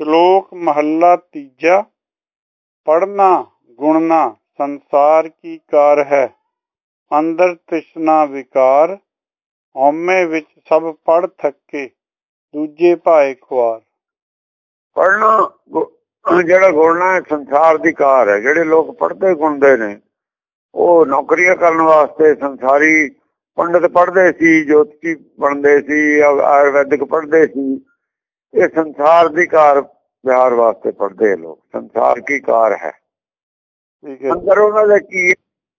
ਸ਼ਲੋਕ ਮਹੱਲਾ ਤੀਜਾ ਪੜਨਾ ਗੁਣਨਾ, ਸੰਸਾਰ ਕੀ ਕਾਰ ਹੈ? ਅੰਦਰ ਤ੍ਰਿਸ਼ਨਾ ਵਿਕਾਰ, ਹਉਮੈ ਵਿੱਚ ਸਭ ਪੜ ਥੱਕੇ, ਦੂਜੇ ਭਾਏ ਖੁਆਰ। ਪੜਨਾ ਜਿਹੜਾ ਗੁਣਨਾ ਹੈ, ਸੰਸਾਰ ਦੀ ਕਾਰ ਹੈ। ਜਿਹੜੇ ਲੋਕ ਪੜਦੇ ਗੁਣਦੇ ਨੇ, ਉਹ ਨੌਕਰੀਆਂ ਕਰਨ ਵਾਸਤੇ ਸੰਸਾਰੀ ਪੰਡਤ ਪੜਦੇ ਸੀ, ਜੋਤਿਸ਼ੀ ਬਣਦੇ ਸੀ ਆਯੁਰਵੈਦਿਕ ਪੜਦੇ ਸੀ। ਇਹ ਸੰਸਾਰ ਦੀ ਕਾਰ ਵਿਹਾਰ ਵਾਸਤੇ ਪੜਦੇ ਲੋਕ। ਸੰਸਾਰ ਕੀ ਕਾਰ ਹੈ? ਠੀਕ ਹੈ। ਅੰਦਰ ਉਹਨਾਂ ਦੇ ਕੀ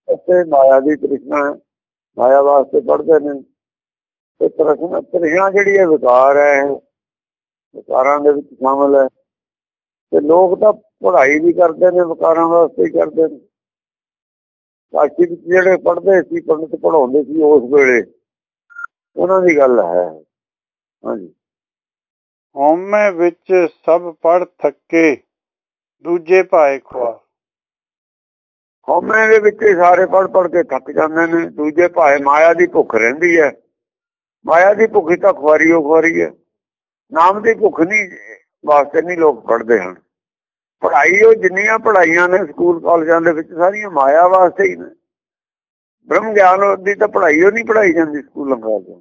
ਉੱਤੇ ਮਾਇਆ ਦੀ ਤ੍ਰਿਸ਼ਨਾ ਮਾਇਆ ਵਾਸਤੇ ਪੜਦੇ ਨੇ। ਤੇ ਤ੍ਰਿਸ਼ਨਾ ਤ੍ਰਿਸ਼ਨਾ ਜਿਹੜੀ ਹੈ ਵਿਕਾਰ ਹੈ। ਵਿਕਾਰਾਂ ਦੇ ਵਿੱਚ ਸ਼ਾਮਲ ਹੈ। ਤੇ ਲੋਕ ਤਾਂ ਪੜ੍ਹਾਈ ਵੀ ਕਰਦੇ ਨੇ ਵਿਕਾਰਾਂ ਵਾਸਤੇ ਹੀ ਕਰਦੇ ਨੇ। ਕਾਸ਼ੀ ਵਿੱਚ ਜਿਹੜੇ ਪੜ੍ਹਦੇ ਸੀ ਪੰਡਤ ਪੜਾਉਂਦੇ ਸੀ ਉਸ ਵੇਲੇ ਉਹਨਾਂ ਦੀ ਗੱਲ ਹੈ। ਹਾਂਜੀ। ਹਉਮੈ ਵਿੱਚ ਸਭ ਪੜ ਥੱਕੇ, ਦੂਜੇ ਭਾਏ ਖੁਆਰ ਹਉਮੈ ਦੇ ਵਿੱਚ ਸਾਰੇ ਪੜ ਪੜ ਕੇ ਥੱਕ ਜਾਂਦੇ ਨੇ, ਦੂਜੇ ਭਾਏ ਮਾਇਆ ਦੀ ਭੁੱਖ ਰਹਿੰਦੀ ਹੈ। ਮਾਇਆ ਦੀ ਭੁੱਖ ਤਾਂ ਖੁਆਰੀ ਉਹ ਖੁਆਰੀ ਹੈ। ਨਾਮ ਦੀ ਭੁੱਖ ਨਹੀਂ, ਵਾਸਤੇ ਨਹੀਂ ਲੋਕ ਪੜਦੇ ਹਨ। ਪੜ੍ਹਾਈ ਉਹ ਜਿੰਨੀਆਂ ਪੜਾਈਆਂ ਨੇ ਸਕੂਲ ਕਾਲਜਾਂ ਦੇ ਵਿੱਚ, ਸਾਰੀਆਂ ਮਾਇਆ ਵਾਸਤੇ ਹੀ ਨੇ। ਬ੍ਰਹਮ ਗਿਆਨ ਦੀ ਤਾਂ ਪੜ੍ਹਾਈ ਉਹ ਨਹੀਂ ਪੜ੍ਹਾਈ ਜਾਂਦੀ ਸਕੂਲਾਂ ਕਾਲਜਾਂ।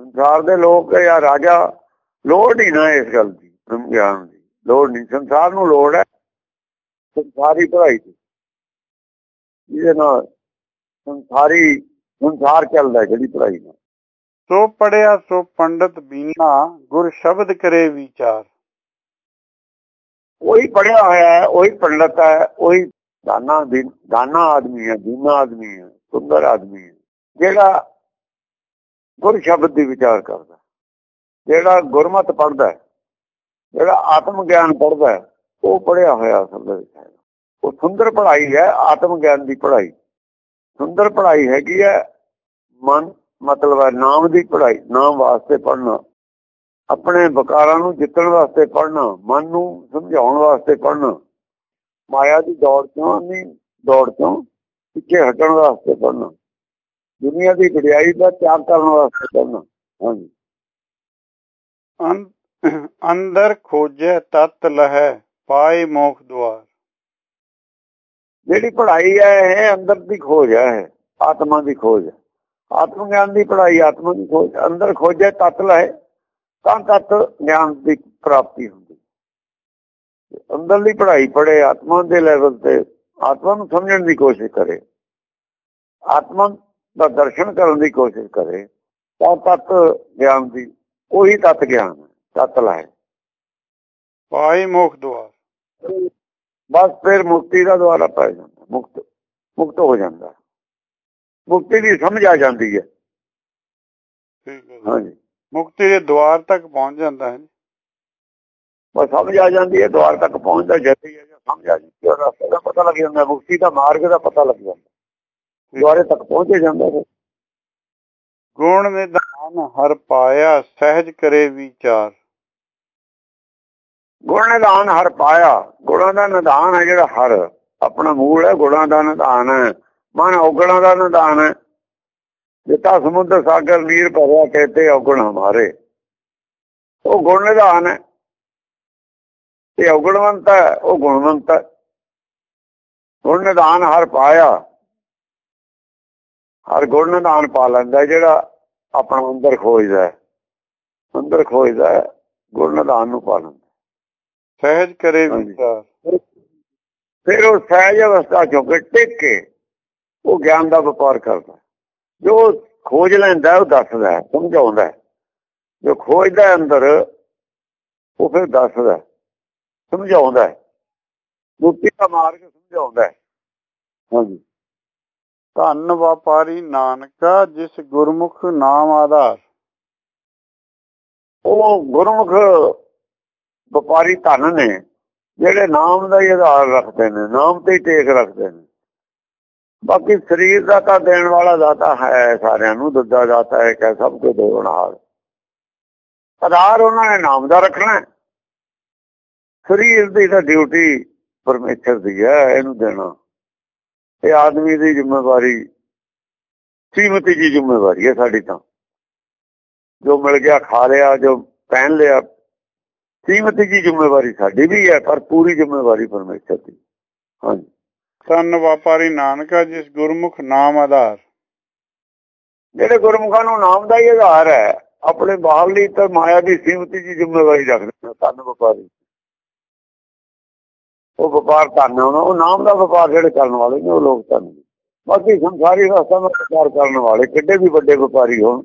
ਸੰਸਾਰ ਦੇ ਲੋਕ ਜਾਂ ਰਾਜਾ ਲੋੜ ਹੀ ਨਾ ਇਸ ਗੱਲ ਦੀ ਬ੍ਰਹਮ ਗਿਆਨ ਦੀ ਲੋੜ ਨਹੀਂ ਸੰਸਾਰ ਨੂੰ ਲੋੜ ਹੈ ਸੰਸਾਰੀ ਪੜ੍ਹਾਈ ਦੀ। ਇਹਦੇ ਨਾਲ ਸੰਸਾਰੀ ਸੰਸਾਰ ਚੱਲਦਾ ਜਿਹੜੀ ਪੜ੍ਹਾਈ ਨਾਲ। ਸੋ ਪੜਿਆ ਸੋ ਪੰਡਤ ਬੀਨਾ ਗੁਰ ਸ਼ਬਦ ਕਰੇ ਵਿਚਾਰ। ਉਹੀ ਪੜਿਆ ਹੋਇਆ ਹੈ ਉਹੀ ਪੰਡਤ ਹੈ ਉਹੀ ਦਾਨਾ ਦਾਨਾ ਆਦਮੀ ਹੈ ਦੀਨਾ ਆਦਮੀ ਹੈ ਸੁੰਦਰ ਆਦਮੀ ਹੈ ਜਿਹੜਾ ਗੁਰ ਸ਼ਬਦ ਦੀ ਵਿਚਾਰ ਕਰਦਾ ਜਿਹੜਾ ਗੁਰਮਤ ਪੜਦਾ ਜਿਹੜਾ ਆਤਮ ਗਿਆਨ ਪੜਦਾ ਉਹ ਪੜਿਆ ਹੋਇਆ ਅਸਲ ਦੇ ਵਿੱਚ ਹੈ ਉਹ ਸੁੰਦਰ ਪੜ੍ਹਾਈ ਹੈ, ਆਤਮ ਗਿਆਨ ਦੀ ਪੜ੍ਹਾਈ। ਸੁੰਦਰ ਪੜ੍ਹਾਈ ਹੈਗੀ ਹੈ, ਮਨ ਮਤਲਬ ਹੈ ਨਾਮ ਦੀ ਪੜ੍ਹਾਈ, ਨਾਮ ਵਾਸਤੇ ਪੜ੍ਹਨਾ। ਆਪਣੇ ਵਿਕਾਰਾਂ ਨੂੰ ਜਿੱਤਣ ਵਾਸਤੇ ਪੜ੍ਹਨਾ, ਮਨ ਨੂੰ ਸਮਝਾਉਣ ਵਾਸਤੇ ਪੜਨਾ ਮਾਇਆ ਦੀ ਦੌੜ ਤੋਂ ਨਹੀਂ ਦੌੜ ਤੋਂ ਪਿੱਛੇ ਹਟਣ ਵਾਸਤੇ ਪੜ੍ਹਨਾ। ਦੁਨੀਆ ਦੀ ਵਡਿਆਈ ਦਾ ਤਿਆਗ ਕਰਨ ਵਾਸਤੇ ਪੜ੍ਹਨਾ। ਹਾਂਜੀ। ਅੰਦਰ ਖੋਜੈ ਤਤ ਲਹੈ, ਪਾਏ ਮੋਖ ਦਵਾਰ ਜਿਹੜੀ ਪੜ੍ਹਾਈ ਹੈ, ਇਹ ਅੰਦਰ ਦੀ ਖੋਜ ਹੈ ਆਤਮਾ ਦੀ ਖੋਜ ਆਤਮ ਗਿਆਨ ਦੀ ਪੜ੍ਹਾਈ, ਆਤਮਾ ਦੀ ਖੋਜ, ਅੰਦਰ ਖੋਜੇ ਤਤ ਲਹੈ, ਤਾਂ ਤਤ ਗਿਆਨ ਦੀ ਪ੍ਰਾਪਤੀ ਹੁੰਦੀ। ਅੰਦਰਲੀ ਪੜ੍ਹਾਈ ਪੜੇ ਆਤਮਾ ਦੇ ਲੈਵਲ ਤੇ ਆਤਮਾ ਨੂੰ ਸਮਝਣ ਦੀ ਕੋਸ਼ਿਸ਼ ਕਰੇ। ਆਤਮਾ ਦਾ ਦਰਸ਼ਨ ਕਰਨ ਦੀ ਕੋਸ਼ਿਸ਼ ਕਰੇ, ਤਾਂ ਤਤ ਗਿਆਨ ਦੀ ਉਹੀ ਤਤ ਗਿਆਨ ਤਤ ਲਾਏ। ਪਾਈ ਮੁਖ ਦਵਾਰ ਬਸ ਫਿਰ ਮੁਕਤੀ ਦਾ ਦਵਾਰਾ ਪੈ ਜਾਂਦਾ ਮੁਕਤ ਮੁਕਤ ਹੋ ਜਾਂਦਾ। ਮੁਕਤੀ ਦੀ ਸਮਝ ਆ ਜਾਂਦੀ ਹੈ। ਹਾਂਜੀ। ਮੁਕਤੀ ਦੇ ਦਵਾਰ ਤੱਕ ਪਹੁੰਚ ਜਾਂਦਾ ਹੈ। ਬਸ ਸਮਝ ਆ ਜਾਂਦੀ ਹੈ ਦਵਾਰ ਤੱਕ ਪਹੁੰਚਦਾ ਜਦ ਹੀ ਸਮਝ ਆ ਜਾਂਦੀ ਹੈ। ਰਸਤੇ ਦਾ ਪਤਾ ਲੱਗ ਜਾਂਦਾ ਮੁਕਤੀ ਦਾ ਮਾਰਗ ਦਾ ਪਤਾ ਲੱਗ ਜਾਂਦਾ। ਦਵਾਰੇ ਤੱਕ ਪਹੁੰਚੇ ਜਾਂਦਾ ਹੈ ਗੁਣ ਨਿਧਾਨ ਹਰ ਪਾਇਆ, ਸਹਿਜ ਕਰੇ ਵਿਚਾਰ। ਗੁਣ ਨਿਧਾਨ ਹਰ ਪਾਇਆ, ਗੁਣਾਂ ਦਾ ਨਿਧਾਨ ਹੈ ਜਿਹੜਾ ਹਰ। ਆਪਣਾ ਮੂਲ ਹੈ, ਗੁਣਾਂ ਦਾ ਨਿਧਾਨ ਹੈ। ਮਨ ਔਗਣਾਂ ਦਾ ਨਿਧਾਨ ਹੈ। ਜਿੱਤਾ ਸਮੁੰਦਰ ਸਾਗਰ ਨੀਰ ਭਰਿਆ ਕਹਤੇ ਔਗਣ ਹਮਾਰੇ ਉਹ ਗੁਣ ਨਿਧਾਨ ਹੈ। ਤੇ ਔਗਣਵੰਤ ਹੈ, ਉਹ ਗੁਣਵੰਤ ਹੈ। ਗੁਣ ਨਿਧਾਨ ਹਰ ਪਾਇਆ ਹਰ ਗੁਣ ਨਿਧਾਨ ਪਾ ਲੈਂਦਾ ਜਿਹੜਾ ਆਪਣਾ ਅੰਦਰ ਖੋਜਦਾ ਅੰਦਰ ਖੋਜਦਾ ਗੁਣ ਨਿਧਾਨ ਨੂੰ ਪਾ ਲੈਂਦਾ ਸਹਿਜ ਕਰੇ ਵਿਚਾਰ ਫਿਰ ਉਹ ਸਹਿਜ ਅਵਸਥਾ ਚੋਂ ਟਿਕ ਕੇ ਉਹ ਗਿਆਨ ਦਾ ਵਪਾਰ ਕਰਦਾ ਜੋ ਖੋਜ ਲੈਂਦਾ ਉਹ ਦੱਸਦਾ ਸਮਝਾਉਂਦਾ ਜੋ ਖੋਜਦਾ ਅੰਦਰ ਉਹ ਫਿਰ ਦੱਸਦਾ ਸਮਝਾਉਂਦਾ ਮੁਕਤੀ ਦਾ ਮਾਰਗ ਸਮਝਾਉਂਦਾ ਹਾਂਜੀ। ਧੰਨ ਵਪਾਰੀ ਨਾਨਕਾ, ਜਿਸ ਗੁਰਮੁਖ ਨਾਮ ਆਧਾਰ। ਉਹ ਗੁਰਮੁਖ ਵਪਾਰੀ ਧਨ ਨੇ, ਜਿਹੜੇ ਨਾਮ ਦਾ ਹੀ ਆਧਾਰ ਰੱਖਦੇ ਨੇ, ਨਾਮ ਤੇ ਟੇਕ ਰੱਖਦੇ ਨੇ। ਬਾਕੀ ਸਰੀਰ ਦਾ ਤਾਂ ਦੇਣ ਵਾਲਾ ਦਾਤਾ ਹੈ, ਸਾਰਿਆਂ ਨੂੰ ਦੁੱਧਾ ਦਾਤਾ ਹੈ ਕਿ ਸਭ ਕੁਝ ਦੇਣ ਹਾਲ ਆਧਾਰ ਉਹਨਾਂ ਨੇ ਨਾਮ ਦਾ ਰੱਖਣਾ ਸਰੀਰ ਦੀ ਤਾਂ ਡਿਊਟੀ ਪਰਮੇਸ਼ਰ ਦੀ ਹੈ, ਇਹਨੂੰ ਦੇਣਾ। ਇਹ ਆਦਮੀ ਦੀ ਜ਼ਿੰਮੇਵਾਰੀ ਸੀਮਤੀ ਜੀ ਜ਼ਿੰਮੇਵਾਰੀ ਹੈ ਸਾਡੀ ਤਾਂ। ਜੋ ਮਿਲ ਗਿਆ ਖਾ ਲਿਆ ਜੋ ਪਹਿਨ ਲਿਆ ਸੀਮਤ ਜੀ ਜ਼ਿੰਮੇਵਾਰੀ ਸਾਡੀ ਵੀ ਹੈ ਪਰ ਪੂਰੀ ਜ਼ਿੰਮੇਵਾਰੀ ਪਰਮੇਸ਼ਰ ਦੀ। ਹਾਂਜੀ। ਤਨ ਵਪਾਰੀ ਨਾਨਕਾ ਜਿਸ ਗੁਰਮੁਖ ਨਾਮ ਆਧਾਰ। ਜਿਹੜੇ ਗੁਰਮੁਖਾਂ ਨੂੰ ਨਾਮ ਦਾ ਹੀ ਆਧਾਰ ਹੈ ਆਪਣੇ ਬਾਹਰਲੀ ਤੇ ਮਾਇਆ ਦੀ ਸੀਮਤੀ ਜੀ ਜ਼ਿੰਮੇਵਾਰੀ ਰੱਖਦੇ ਨੇ ਤਨ ਵਪਾਰੀ। ਉਹ ਵਪਾਰ ਧਨ ਉਹ ਨਾਮ ਦਾ ਵਪਾਰ ਜਿਹੜੇ ਕਰਨ ਵਾਲੇ ਨੇ ਉਹ ਲੋਕ ਧਨ ਬਾਕੀ ਸੰਸਾਰੀ ਰਸਤਾ ਦਾ ਵਪਾਰ ਕਰਨ ਵਾਲੇ ਕਿੱਡੇ ਵੀ ਵੱਡੇ ਵਪਾਰੀ ਹੋਣ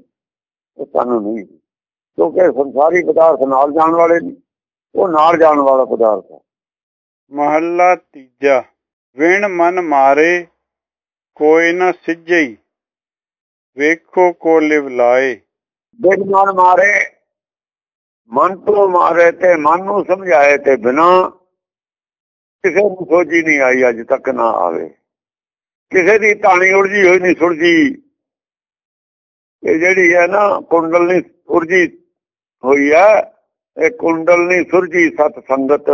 ਉਹ ਧਨ ਨਹੀਂ। ਕਿਉਂਕਿ ਸੰਸਾਰੀ ਪਦਾਰਥ ਨਾਲ ਜਾਣ ਵਾਲੇ ਨਹੀਂ ਉਹ ਨਾਲ ਜਾਣ ਵਾਲਾ ਪਦਾਰਥ ਹੈ ਮਹੱਲਾ ਤੀਜਾ ਵਿਣ ਮਨ ਮਾਰੇ ਕੋਈ ਨਾ ਸਿੱਜਈ ਵੇਖੋ ਕੋ ਲਿਵ ਲਾਏ। ਬਿਨ ਮਨ ਮਾਰੇ ਮਨ ਤੋਂ ਮਾਰੇ ਤੇ ਮਨ ਨੂੰ ਸਮਝਾਏ ਤੇ ਬਿਨਾ ਕਿਸੇ ਨੂੰ ਸੋਝੀ ਨਹੀਂ ਆਈ ਅੱਜ ਤੱਕ ਨਾ ਆਵੇ। ਕਿਸੇ ਦੀ ਤਾਣੀ ਉਲਝੀ ਹੋਈ ਨਹੀਂ ਸੁਲਝੀ। ਇਹ ਜਿਹੜੀ ਹੈ ਨਾ ਕੁੰਡਲਨੀ ਉਰਜੀ ਹੋਈ ਹੈ। ਇਹ ਕੁੰਡਲ ਕੁੰਡਲਨੀ ਸੁਰਜੀ ਸਤ ਸੰਗਤ।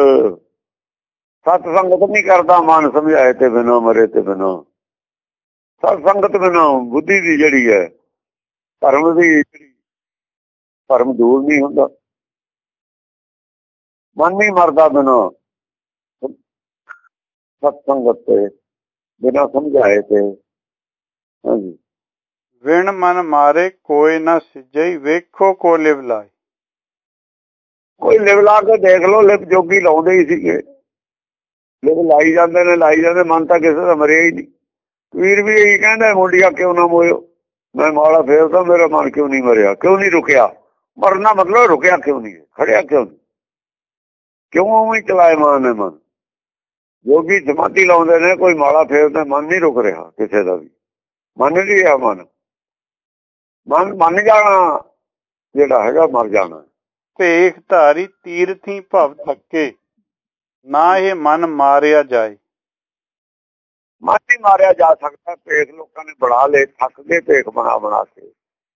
ਸਤ ਸੰਗਤ ਨਹੀਂ ਕਰਦਾ ਮਨ ਸਮਝਾਏ ਤੇ ਬਿਨੋ, ਮਰੇ ਤੇ ਬਿਨੋ। ਸਤ ਸੰਗਤ ਬਿਨੋ, ਬੁੱਧੀ ਦੀ ਜਿਹੜੀ ਹੈ, ਧਰਮ ਦੀ ਧਰਮ ਦੂਰ ਨਹੀਂ ਹੁੰਦਾ। ਮਨ ਨਹੀਂ ਮਰਦਾ ਬਿਨੋ। ਸਤ ਸੰਗਤ ਤੇ ਬਿਨਾ ਸਮਝਾਏ ਤੇ। ਹਾਂਜੀ। ਵਿਣ ਮਨ ਮਾਰੇ ਕੋਈ ਨਾ ਸਿਜਈ ਵੇਖੋ ਕੋ ਲਿਵ ਲਾਏ ਕੋਈ ਲਿਵ ਲਾ ਕੇ ਦੇਖ ਲਓ ਲਿਵ ਜੋਗੀ ਲਾਉਂਦੇ ਹੀ ਸੀਗੇ। ਲਿਵ ਲਾਈ ਜਾਂਦੇ ਨੇ ਲਾਈ ਜਾਂਦੇ ਮਨ ਤਾਂ ਕਿਸੇ ਦਾ ਮਰਿਆ ਹੀ ਨਹੀਂ। ਵੀਰ ਵੀ ਇਹੀ ਕਹਿੰਦਾ ਮੁੰਡਿਆ ਕਿਉਂ ਨਾ ਮੋਇਓ? ਮੈਂ ਮਾਲਾ ਫੇਰਦਾ ਮੇਰਾ ਮਨ ਕਿਉਂ ਨਹੀਂ ਮਰਿਆ? ਕਿਉਂ ਨਹੀਂ ਰੁਕਿਆ? ਮਰਨਾ ਮਤਲਬ ਰੁਕਿਆ ਕਿਉਂ ਨਹੀਂ? ਖੜਿਆ ਕਿਉਂ ਕਿਉਂ ਉਵੇਂ ਚਲਾਏ ਮਾਨ ਨੇ ਮਨ? ਜੋਗੀ ਸਮਾਧੀ ਲਾਉਂਦੇ ਨੇ ਕੋਈ ਮਾਲਾ ਫੇਰਦਾ ਮਨ ਨਹੀਂ ਰੁਕ ਰਿਹਾ ਕਿਸੇ ਦਾ ਵੀ। ਮੰਨ ਨਹੀਂ ਰਿਹਾ ਮਨ। ਮਨ ਮੰਨ ਜਾਣਾ ਜਿਹੜਾ ਹੈਗਾ ਮਰ ਜਾਣਾ। ਭੇਖ ਧਾਰੀ ਤੀਰਥੀ ਭਵ ਥੱਕੇ ਨਾ ਇਹ ਮਨ ਮਾਰਿਆ ਜਾਏ। ਮਨ ਨਹੀਂ ਮਾਰਿਆ ਜਾ ਸਕਦਾ ਭੇਖ ਲੋਕਾਂ ਨੇ ਬਣਾ ਲਏ ਥੱਕ ਗਏ ਭੇਖ ਬਣਾ ਬਣਾ ਕੇ।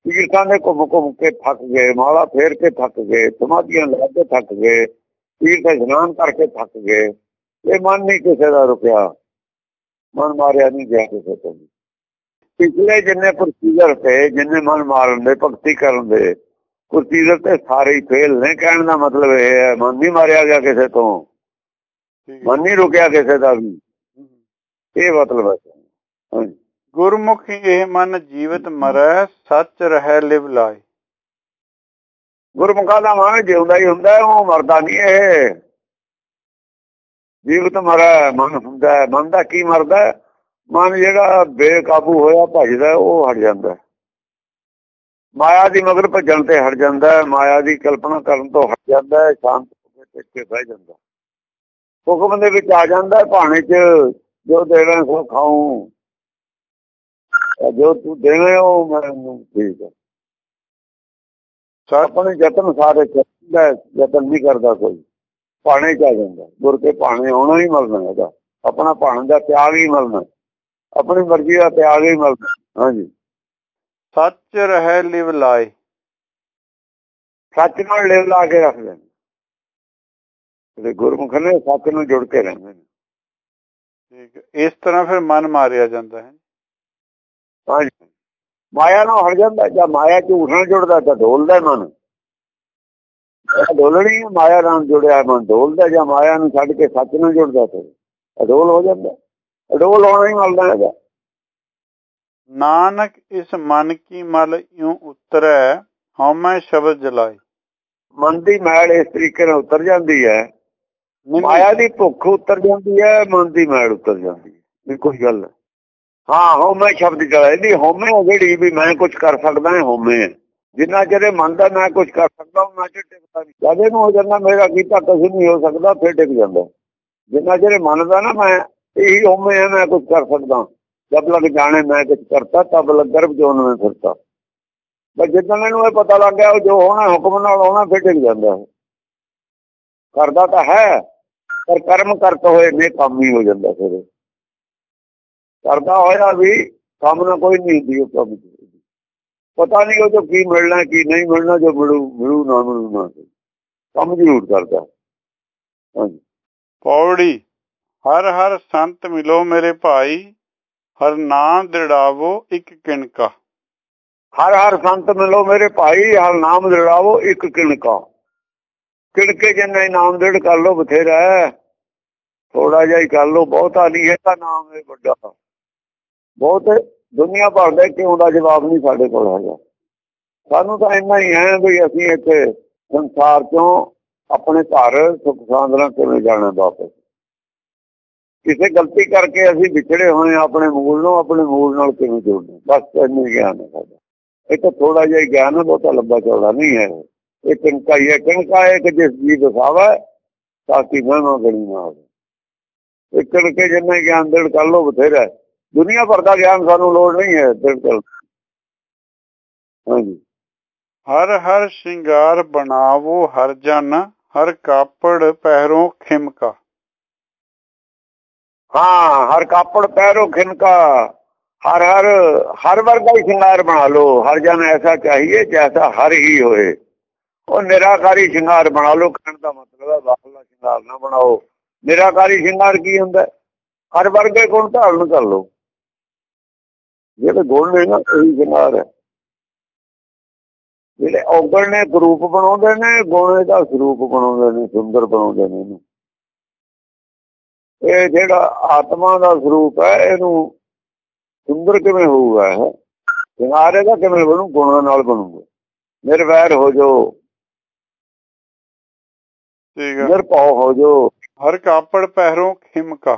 ਤੀਰਥਾਂ ਦੇ ਘੁੰਮ ਘੁੰਮ ਕੇ ਥੱਕ ਗਏ ਮਾਲਾ ਫੇਰ ਕੇ ਥੱਕ ਗਏ ਸਮਾਧੀਆਂ ਲਾ ਕੇ ਥੱਕ ਗਏ ਤੀਰਥ ਇਸ਼ਨਾਨ ਕਰਕੇ ਥੱਕ ਗਏ। ਇਹ ਮਨ ਨਹੀਂ ਕਿਸੇ ਦਾ ਰੁਕਿਆ। ਮਨ ਮਾਰਿਆ ਨਹੀਂ ਗਿਆ ਕਿਸੇ ਤੋਂ ਪਿਛਲੇ ਜਿੰਨੇ ਪ੍ਰੋਸੀਜਰ ਤੇ ਜਿੰਨੇ ਮਨ ਮਾਰਨ ਦੇ ਭਗਤੀ ਕਰਨ ਦੇ ਪ੍ਰੋਸੀਜਰ ਤੇ ਸਾਰੇ ਹੀ ਫੇਲ ਨੇ। ਕਹਿਣ ਦਾ ਮਤਲਬ ਇਹ ਹੈ ਮਨ ਨਹੀਂ ਮਾਰਿਆ ਗਿਆ ਕਿਸੇ ਤੋਂ। ਮਨ ਨਹੀਂ ਰੁਕਿਆ ਕਿਸੇ ਦਾ ਵੀ। ਇਹ ਮਤਲਬ ਹੈ। ਗੁਰਮੁਖੀ ਇਹ ਮਨ ਜੀਵਤ ਮਰੈ ਸੱਚ ਰਹਿ ਲਿਵ ਲਾਏ ਗੁਰਮੁਖਾ ਦਾ ਮਨ ਜਿਉਂਦਾ ਹੀ ਹੁੰਦਾ ਉਹ ਮਰਦਾ ਨਹੀਂ ਇਹ। ਜੀਵਤ ਮਰੈ, ਮਨ ਹੁੰਦਾ ਮਨ ਦਾ ਕੀ ਮਰਦਾ ਮਨ ਜਿਹੜਾ ਬੇਕਾਬੂ ਹੋਇਆ ਭਜਦਾ ਉਹ ਹਟ ਜਾਂਦਾ ਮਾਇਆ ਦੀ ਮਗਰ ਭੱਜਣ ਤੇ ਹਟ ਜਾਂਦਾ ਮਾਇਆ ਦੀ ਕਲਪਨਾ ਕਰਨ ਤੋਂ ਹਟ ਜਾਂਦਾ ਸ਼ਾਂਤ ਹੋ ਕੇ ਟਿਕ ਕੇ ਬਹਿ ਜਾਂਦਾ ਹੁਕਮ ਦੇ ਵਿੱਚ ਆ ਜਾਂਦਾ ਭਾਣੇ 'ਚ, ਜੋ ਦੇਣਾ ਸੋ ਖਾਉ ਜੋ ਤੂੰ ਦੇਣਾ ਉਹ ਮੈਨੂੰ ਠੀਕ ਹੈ। ਆਪਣੇ ਯਤਨ ਸਾਰੇ ਕਰਦਾ ਯਤਨ ਨਹੀਂ ਕਰਦਾ ਕੋਈ। ਭਾਣੇ 'ਚ ਜਾਂਦਾ? ਗੁਰ ਕੇ ਭਾਣੇ ਆਉਣਾ ਹੀ ਮਰਨਾ ਹੈਗਾ। ਆਪਣਾ ਭਾਣ ਦਾ ਤਿਆਗ ਹੀ ਮਰਨਾ ਆਪਣੀ ਮਰਜ਼ੀ ਦਾ ਤਿਆਗ ਹੀ ਮਰਨਾ ਹਾਂਜੀ। ਸੱਚ ਰਹਿ ਲਿਵ ਲਾਏ। ਸੱਚ ਨਾਲ ਲਿਵ ਲਾ ਕੇ ਰੱਖਦੇ ਨੇ ਤੇ ਗੁਰਮੁਖ ਨੇ ਸੱਚ ਨੂੰ ਜੁੜ ਕੇ ਰਹਿੰਦੇ ਨੇ। ਠੀਕ ਇਸ ਤਰ੍ਹਾਂ ਫਿਰ ਮਨ ਮਾਰਿਆ ਜਾਂਦਾ ਹੈ। ਹਾਂਜੀ। ਮਾਇਆ ਨਾਲ ਹਟ ਜਾਂਦਾ। ਜਾਂ ਮਾਇਆ ਝੂਠ ਨਾਲ ਜੁੜਦਾ ਤਾਂ ਢੋਲਦਾ ਮਨ। ਢੋਲਣੀ ਮਾਇਆ ਨਾਲ ਜੁੜਿਆ ਮਨ ਢੋਲਦਾ ਜਾਂ ਮਾਇਆ ਨੂੰ ਛੱਡ ਕੇ ਸੱਚ ਨਾਲ ਜੁੜਦਾ ਤੇ ਅਡੋਲ ਹੋ ਜਾਂਦਾ। ਅਡੋਲ ਹੋਣਾ ਹੀ ਮਲਦਾ ਹੈਗਾ। ਨਾਨਕ ਇਸ ਮਨ ਕੀ ਮਲ ਇਉ ਉਤਰੈ ਹਉਮੈ ਸ਼ਬਦ ਜਲਾਏ। ਮਨ ਦੀ ਮੈਲ ਇਸ ਤਰੀਕੇ ਨਾਲ ਉਤਰ ਜਾਂਦੀ ਹੈ। ਮਾਇਆ ਦੀ ਭੁੱਖ ਉਤਰ ਜਾਂਦੀ ਹੈ ਮਨ ਦੀ ਮੈਲ ਉਤਰ ਜਾਂਦੀ ਹੈ। ਇਹ ਕੋਈ ਗੱਲ ਹਾਂ ਹਉਮੈ ਸ਼ਬਦ ਜਲਾਏ। ਦੀ ਹਉਮੈ ਜਿਹੜੀ ਵੀ ਮੈਂ ਕੁਝ ਕਰ ਸਕਦਾ ਹਾਂ ਹਉਮੈ ਜਿੰਨਾ ਚਿਰ ਮਨ ਦਾ ਮੈਂ ਕੁਝ ਕਰ ਸਕਦਾ ਉਹਨਾਂ ਚਿਰ ਟਿਕਦਾ ਨਹੀਂ ਜਦ ਇਹਨੂੰ ਹੋ ਜਾਂਦਾ ਮੇਰਾ ਕੀਤਾ ਕੁਝ ਨਹੀਂ ਹੋ ਸਕਦਾ, ਫਿਰ ਟਿਕ ਜਾਂਦਾ। ਜਿੰਨਾ ਚਿਰ ਮਨ ਦਾ ਨਾ ਮੈਂ, ਇਹੀ ਹਉਮੈ ਮੈਂ ਕੁਝ ਕਰ ਸਕਦਾ। ਜਦ ਲੱਗ ਜਾਣੇ ਮੈਂ ਕੁਝ ਕਰਤਾ ਤਬ ਲੱਗ ਗਰਭ ਜੋਨ ਮੈਂ ਫਿਰਤਾ। ਬਸ ਜਿੱਦਾਂ ਮੈਨੂੰ ਇਹ ਪਤਾ ਲੱਗ ਗਿਆ, ਉਹ ਜੋ ਹੋਣਾ, ਹੁਕਮ ਨਾਲ ਹੋਣਾ ਫਿਰ ਟਿਕ ਜਾਂਦਾ ਕਰਦਾ ਤਾਂ ਹੈ, ਪਰ ਕਰਮ ਕਰਤ ਹੋਏ ਨੇ, ਕੰਮ ਹੀ ਹੋ ਜਾਂਦਾ ਫਿਰ। ਕਰਦਾ ਹੋਇਆ ਵੀ ਕੰਮ ਨਾ ਕੋਈ ਨਹੀਂ ਹੁੰਦੀ, ਉਹ ਕੰਮ ਪਤਾ ਨਹੀਂ ਉਹ ਤੋਂ ਕੀ ਮਿਲਣਾ ਕੀ ਨਹੀਂ ਮਿਲਣਾ ਜੋ ਮਿਲੂ ਮਿਲੂ ਨਾ ਮਿਲੂ ਨਾ ਕੰਮ ਜ਼ਰੂਰ ਕਰਦਾ ਹਾਂਜੀ ਪੌੜੀ ਹਰ ਹਰ ਸੰਤ ਮਿਲੋ ਮੇਰੇ ਭਾਈ ਹਰ ਨਾਮ ਦਿੜਾਵੋ ਇੱਕ ਕਿਣਕਾ ਹਰ ਹਰ ਸੰਤ ਮਿਲੋ ਮੇਰੇ ਭਾਈ ਹਰ ਨਾਮ ਦਿੜਾਵੋ ਇੱਕ ਕਿਣਕਾ ਕਿੜਕੇ ਜਿੰਨਾ ਇਨਾਮ ਦੇੜ ਕਰ ਲੋ ਬਥੇਰਾ ਥੋੜਾ ਜਿਹਾ ਹੀ ਕਰ ਲੋ ਬਹੁਤਾ ਨਹੀਂ ਹੈ ਤਾਂ ਨਾਮ ਹੈ ਵੱਡਾ ਬਹੁਤ ਦੁਨੀਆ ਭਰ ਦੇ ਕਿਉਂ ਦਾ ਜਵਾਬ ਨਹੀਂ ਸਾਡੇ ਕੋਲ ਹੈਗਾ। ਸਾਨੂੰ ਤਾਂ ਇੰਨਾ ਹੀ ਹੈ ਵੀ ਅਸੀਂ ਇੱਥੇ ਸੰਸਾਰ ਤੋਂ ਆਪਣੇ ਘਰ ਸੁਖ ਸਾਂਦਰਾਂ ਕਿਵੇਂ ਜਾਣਾ ਵਾਪਸ। ਕਿਸੇ ਗਲਤੀ ਕਰਕੇ ਅਸੀਂ ਵਿਛੜੇ ਹੋਏ ਆਪਣੇ ਮੂਲ ਨੂੰ, ਆਪਣੇ ਮੂਲ ਨਾਲ ਕਿਵੇਂ ਜੋੜਨਾ? ਬਸ ਇੰਨਾ ਗਿਆਨ ਹੈ ਸਾਡਾ। ਇਹ ਤਾਂ ਥੋੜਾ ਜਿਹਾ ਗਿਆਨ ਹੈ, ਬਹੁਤਾ ਲੰਬਾ ਚੌੜਾ ਨਹੀਂ ਹੈ। ਇਹ ਕਿੰਕਾ ਹੀ ਹੈ ਕਿੰਕਾ ਹੈ ਕਿ ਜਿਸ ਜੀ ਦਸਾਵਾ ਤਾਂ ਕਿ ਮਹਿਮਾ ਗਣੀ ਨਾ ਹੋਵੇ ਇੱਕ ਕੇ ਜਿੰਨਾ ਗਿਆਨ ਦੇਣ ਕਰ ਲੋ ਬਥੇਰਾ ਦੁਨੀਆ ਭਰ ਦਾ ਗਿਆਨ ਸਾਨੂੰ ਲੋੜ ਨਹੀਂ ਹੈ ਬਿਲਕੁਲ। ਹਾਂਜੀ। ਹਰ ਹਰ ਸ਼ਿੰਗਾਰ ਬਣਾਵੋ ਹਰ ਜਨ ਹਰ ਕਾਪੜ ਪਹਿਰੋਂ ਖਿਮਕਾ। ਹਾਂ ਹਰ ਕਾਪੜ ਪਹਿਰੋਂ ਖਿਮਕਾ। ਹਰ ਹਰ ਹਰ ਵਰਗਾ ਹੀ ਸ਼ਿੰਗਾਰ ਬਣਾ ਲਓ। ਹਰ ਜਨ ਐਸਾ ਚਾਹੀਏ ਜੈਸਾ ਹਰ ਹੀ ਹੋਏ। ਉਹ ਨਿਰਾਕਾਰੀ ਸ਼ਿੰਗਾਰ ਬਣਾ ਲਓ ਕਹਿਣ ਦਾ ਮਤਲਬ ਹੈ ਬਾਹਲਾ ਸ਼ਿੰਗਾਰ ਨਾ ਬਣਾਓ। ਨਿਰਾਕਾਰੀ ਸ਼ਿੰਗਾਰ ਕੀ ਹੁੰਦਾ? ਹਰ ਵਰਗੇ ਗੁਣ ਧਾਰਨ ਕਰ ਲਓ। ਜਿਹੜੇ ਗੁਣ ਨੇ ਨਾ ਉਹੀ ਸ਼ਿੰਗਾਰ ਹੈ। ਜਿਹੜੇ ਔਗਣ ਨੇ ਗਰੂਪ ਬਣਾਉਂਦੇ ਨੇ ਗੁਣ ਦਾ ਸਰੂਪ ਬਣਾਉਂਦੇ ਨੇ ਸੁੰਦਰ ਬਣਾਉਂਦੇ ਨੇ ਇਹਨੂੰ। ਇਹ ਜਿਹੜਾ ਆਤਮਾ ਦਾ ਸਰੂਪ ਹੈ ਇਹਨੂੰ ਸੁੰਦਰ ਕਿਵੇਂ ਹੋਊਗਾ ਇਹ? ਸ਼ਿੰਗਾਰੇ ਦਾ ਕਿਵੇਂ ਬਣੂ? ਗੁਣਾਂ ਨਾਲ ਬਣੂਗਾ। ਨਿਰਵੈਰ ਹੋ ਜੋ ਠੀਕ ਹੈ ਨਿਰਭਉ ਹੋ ਜੋ ਹਰ ਕਾਪੜ ਪਹਿਰੋਂ ਖਿਮਕਾ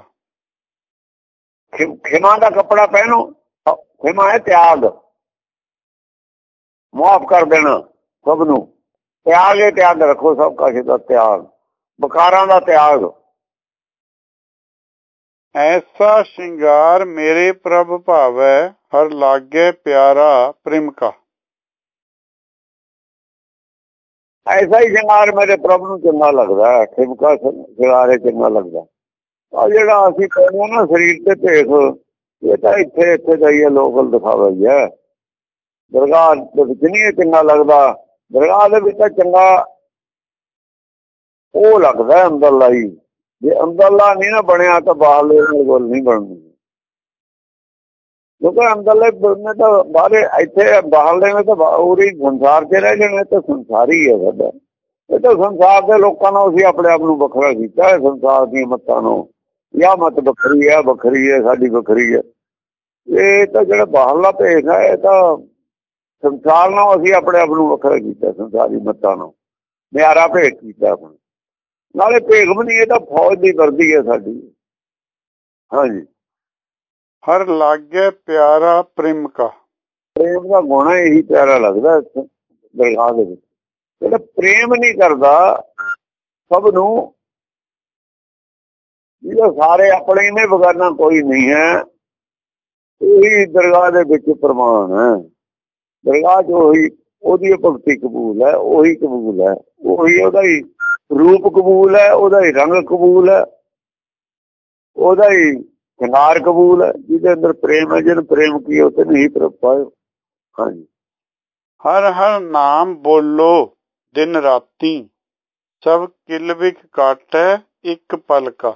ਖਿਮਾ ਦਾ ਕੱਪੜਾ ਪਹਿਨੋ। ਖਿਮਾ ਹੈ ਤਿਆਗ। ਮਾਫ ਕਰ ਦੇਣਾ ਸਭ ਨੂੰ। ਤਿਆਗ ਹੈ ਤਿਆਗ ਰੱਖੋ ਸਭ ਕਾਸ਼ੇ ਦਾ ਤਿਆਗ। ਬਕਾਰਾਂ ਦਾ ਤਿਆਗ। ਐਸਾ ਸ਼ਿੰਗਾਰ ਮੇਰੇ ਪ੍ਰਭ ਭਾਵੈ ਹਰ ਲਾਗੇ ਪਿਆਰਾ ਪ੍ਰਿਮਕਾ ਐਸਾ ਹੀ ਸ਼ਿੰਗਾਰ ਮੇਰੇ ਪ੍ਰਭ ਨੂੰ ਚੰਗਾ ਲੱਗਦਾ ਹੈ ਖਿਮਕਾ ਸ਼ਿੰਗਾਰੇ ਚੰਗਾ ਲੱਗਦਾ ਆ ਜਿਹੜਾ ਅਸੀਂ ਕਹਿੰਦੇ ਨਾ ਸਰੀਰ ਤੇ ਭੇਖ ਇਹ ਤਾਂ ਇੱਥੇ ਇੱਥੇ ਦਾ ਹੀ ਲੋਕਲ ਦਿਖਾਵਾ ਹੀ ਹੈ। ਦਰਗਾਹ ਦੇ ਵਿੱਚ ਨਹੀਂ ਚੰਗਾ ਲੱਗਦਾ। ਦਰਗਾਹ ਦੇ ਵਿੱਚ ਤਾਂ ਚੰਗਾ ਉਹ ਲੱਗਦਾ ਅੰਦਰਲਾ ਹੀ। ਜੇ ਅੰਦਰਲਾ ਨਹੀਂ ਨਾ ਬਣਿਆ ਤਾਂ ਬਾਹਰਲੇ ਕੋਲ ਨਹੀਂ ਬਣਦੀ। ਕਿਉਂਕਿ ਅੰਦਰਲੇ ਨੇ ਤਾਂ ਬਾਹਰੇ ਇੱਥੇ ਬਾਹਰਲੇ ਨੇ ਤਾਂ ਉਹਦੀ ਸੰਸਾਰ 'ਚ ਰਹਿ ਜਾਣੇ ਤਾਂ ਸੰਸਾਰੀ ਹੈ ਸਾਡਾ। ਇਹ ਤਾਂ ਸੰਸਾਰ ਦੇ ਲੋਕਾਂ ਨਾਲ ਅਸੀਂ ਆਪਣੇ ਆਪ ਨੂੰ ਵੱਖਰਾ ਕੀਤਾ ਸੰਸਾਰ ਦੀਆਂ ਮੱਤਾਂ ਨੂੰ। ਜਾਂ ਮਤ ਵੱਖਰੀ ਹੈ ਵੱਖਰੀ ਹੈ ਸਾਡੀ ਵੱਖਰੀ ਹੈ ਇਹ ਤਾਂ ਜਿਹੜਾ ਬਾਹਰਲਾ ਭੇਖ ਹੈ ਇਹ ਤਾਂ ਸੰਸਾਰ ਨਾਲ ਅਸੀਂ ਆਪਣੇ ਆਪ ਨੂੰ ਵੱਖਰਾ ਕੀਤਾ ਸੰਸਾਰੀ ਮੱਤਾਂ ਨੂੰ ਨਿਆਰਾ ਭੇਖ ਕੀਤਾ ਆਪਣਾ। ਨਾਲੇ ਭੇਖ ਵੀ ਨਹੀਂ ਇਹ ਤਾਂ ਫੌਜ ਦੀ ਵਰਦੀ ਹੈ ਸਾਡੀ। ਹਾਂਜੀ। ਹਰ ਲਾਗੇ ਪਿਆਰਾ ਪ੍ਰਿਮਕਾ ਪ੍ਰੇਮ ਦਾ ਗੁਣ ਇਹੀ ਪਿਆਰਾ ਲੱਗਦਾ ਦਰਗਾਹ ਦੇ ਵਿੱਚ। ਜਿਹੜਾ ਪ੍ਰੇਮ ਨਹੀਂ ਕਰਦਾ ਸਭ ਨੂੰ ਜਿਹੜਾ ਸਾਰੇ ਆਪਣੇ ਨੇ ਬਗਾਨਾ ਕੋਈ ਨਹੀਂ ਹੈ। ਉਹੀ ਦਰਗਾਹ ਦੇ ਵਿੱਚ ਪ੍ਰਮਾਣ ਹੈ। ਦਰਗਾਹ ਜੋ ਹੀ ਉਹਦੀ ਭਗਤੀ ਕਬੂਲ ਹੈ, ਉਹੀ ਕਬੂਲ ਹੈ। ਉਹੀ ਉਹਦਾ ਹੀ ਰੂਪ ਕਬੂਲ ਹੈ, ਉਹਦਾ ਹੀ ਰੰਗ ਕਬੂਲ ਹੈ। ਉਹਦਾ ਹੀ ਸ਼ਿੰਗਾਰ ਕਬੂਲ ਹੈ, ਜਿਹਦੇ ਅੰਦਰ ਪ੍ਰੇਮ ਹੈ, ਜਿਹਨੂੰ ਪ੍ਰੇਮ ਕੀ ਉਹ ਤੇ ਨਹੀਂ ਪ੍ਰਭ ਹਾਂਜੀ। ਹਰ ਹਰ ਨਾਮ ਬੋਲੋ, ਦਿਨ ਰਾਤੀ। ਸਭ ਕਿਲਵਿਕ ਕਾਟੈ, ਇੱਕ ਪਲਕਾ।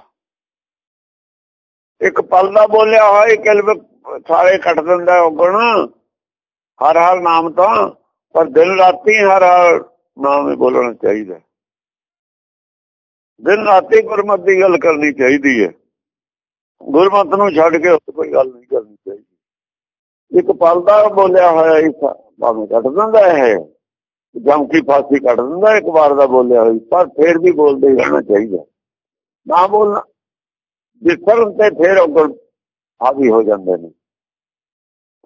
ਇੱਕ ਪਲ ਦਾ ਬੋਲਿਆ ਹੋਇਆ ਕਿਲਵਿਕ ਸਾਰੇ ਕੱਟ ਦਿੰਦਾ ਔਗਣ ਹਰ ਹਰ ਨਾਮ ਤਾਂ, ਪਰ ਦਿਨ ਰਾਤੀ ਹਰ ਹਰ ਨਾਮ ਹੀ ਬੋਲਣਾ ਚਾਹੀਦਾ ਦਿਨ ਰਾਤੀ ਗੁਰਮਤ ਦੀ ਗੱਲ ਕਰਨੀ ਚਾਹੀਦੀ ਹੈ। ਗੁਰਮਤ ਨੂੰ ਛੱਡ ਕੇ ਹੋਰ ਕੋਈ ਗੱਲ ਨਹੀਂ ਕਰਨੀ ਚਾਹੀਦੀ। ਇੱਕ ਪਲ ਦਾ ਬੋਲਿਆ ਹੋਇਆ ਇਸ ਭਾਵੇਂ ਕੱਟ ਦਿੰਦਾ ਹੈ ਜਮਕੀ ਫਾਸੀ ਕੱਟ ਦਿੰਦਾ ਇੱਕ ਵਾਰ ਦਾ ਬੋਲਿਆ ਹੋਇਆ, ਪਰ ਫੇਰ ਵੀ ਬੋਲਦੇ ਰਹਿਣਾ ਚਾਹੀਦਾ ਨਾ ਬੋਲਣਾ ਜਿਸ ਤਰ੍ਹਾਂ ਤੇ ਫੇਰ ਉਹ ਹਾਵੀ ਹੋ ਜਾਂਦੇ ਨੇ।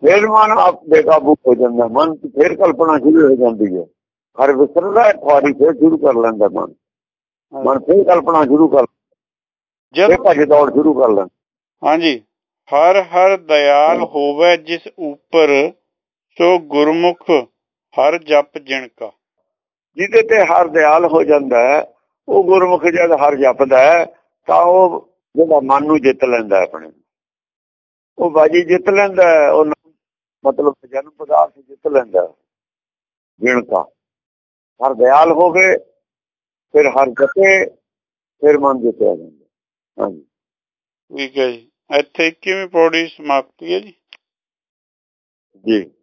ਫੇਰ ਮਨ ਆਪ ਬੇਕਾਬੂ ਹੋ ਜਾਂਦਾ ਮਨ ਫੇਰ ਕਲਪਨਾ ਸ਼ੁਰੂ ਹੋ ਜਾਂਦੀ ਹੈ। ਹਰ ਵਿਸਰਦਾ ਵਾਰੀ ਫੇਰ ਸ਼ੁਰੂ ਕਰ ਲੈਂਦਾ ਮਨ। ਮਨ ਫੇਰ ਕਲਪਨਾ ਸ਼ੁਰੂ ਕਰ ਜਦ ਭੱਜ ਦੌੜ ਸ਼ੁਰੂ ਕਰ ਲੈਂਦਾ। ਹਾਂਜੀ। ਹਰ ਹਰ ਦਇਆਲ ਹੋਵੇ ਜਿਸ ਉੱਪਰ ਸੋ ਗੁਰਮੁਖ ਹਰ ਜਪ ਜਿਣਕਾ। ਜਿਹਦੇ ਤੇ ਹਰ ਦਿਆਲ ਹੋ ਜਾਂਦਾ ਉਹ ਗੁਰਮੁਖ ਜਦ ਹਰ ਜਪਦਾ ਹੈ ਤਾਂ ਉਹ ਜਿਹੜਾ ਮਨ ਨੂੰ ਜਿੱਤ ਲੈਂਦਾ ਆਪਣੇ। ਉਹ ਬਾਜੀ ਜਿੱਤ ਲੈਂਦਾ ਹੈ, ਉਹ ਮਤਲਬ ਜਨਮ ਪਦਾਰਥ ਜਿੱਤ ਲੈਂਦਾ ਜਿਣਕਾ ਹਰ ਦਿਆਲ ਹੋਵੇ ਫਿਰ ਹਰ ਜਪੇ ਫਿਰ ਮਨ ਜਿੱਤਿਆ ਜਾਂਦਾ। ਹਾਂਜੀ। ਠੀਕ ਹੈ ਜੀ। ਇੱਥੇ ਕਿਵੇਂ ਪੌੜੀ ਸਮਾਪਤੀ ਹੈ ਜੀ? ਜੀ।